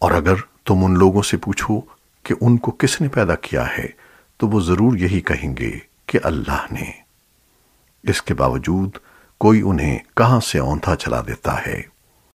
اور اگر تم ان لوگوں سے پوچھو کہ ان کو کس نے پیدا کیا ہے، تو وہ ضرور یہی کہیں گے کہ اللہ نے۔ اس کے باوجود کوئی انہیں کہاں سے اوندا چلا دیتا ہے؟